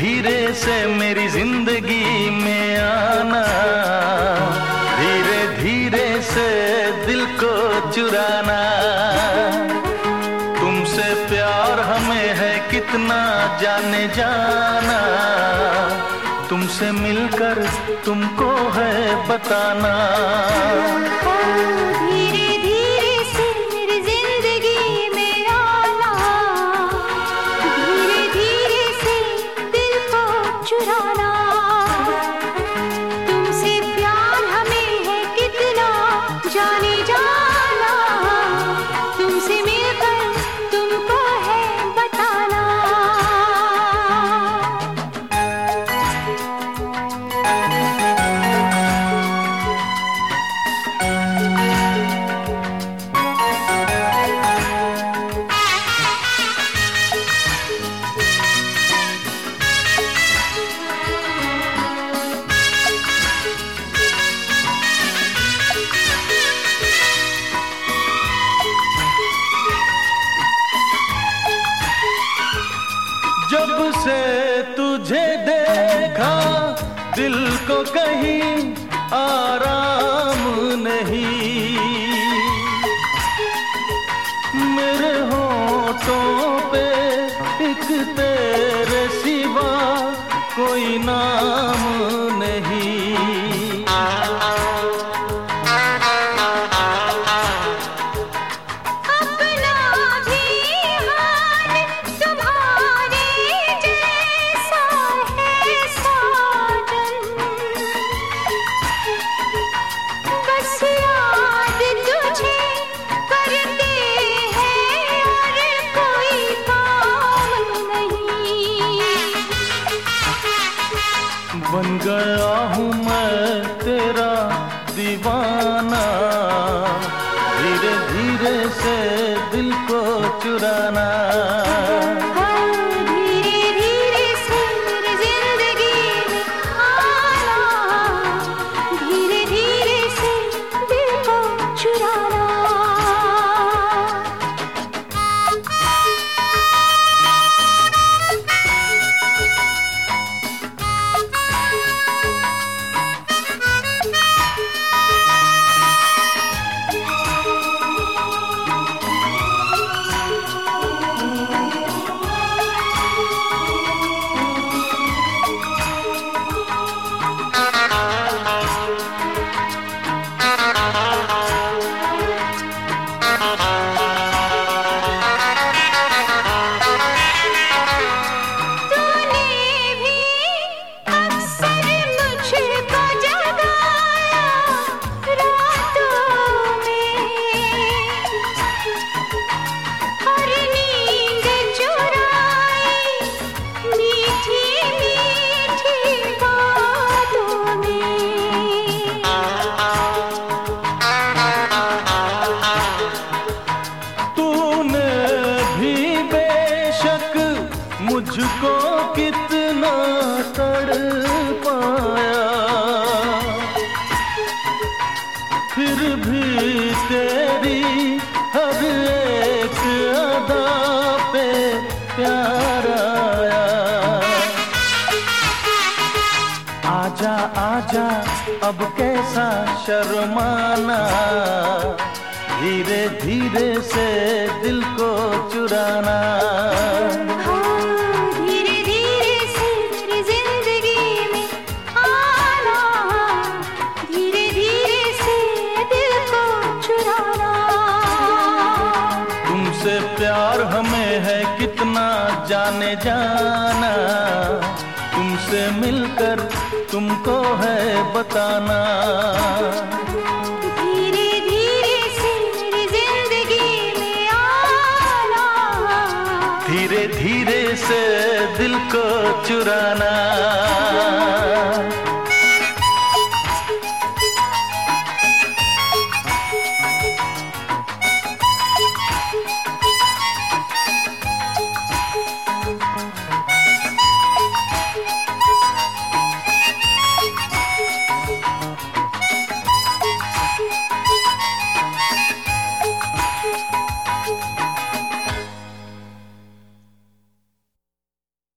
से मेरी ज़िंदगी में आना। धीरे धीरे से दिल को चुराना। तुमसे प्यार हमें है कितना जाने जाना। तुमसे मिलकर तुमको है बताना। जब से तुझे देखा, दिल को कहीं आराम नहीं। मेरे होठों पे एक तेरे सिवा कोई नाम बन गया हूँ मैं तेरा दीवाना। धीरे धीरे से दिल को चुराना। मुझको कितना तड़ पाया। फिर भी तेरी हर एक अदा पे प्यार आया। आजा आजा, अब कैसा शर्माना। धीरे धीरे से दिल को चुराना। तुमसे प्यार हमें है कितना जाने जाना। तुमसे मिलकर तुमको है बताना। धीरे धीरे से मेरी ज़िंदगी में आना। धीरे धीरे से दिल को चुराना।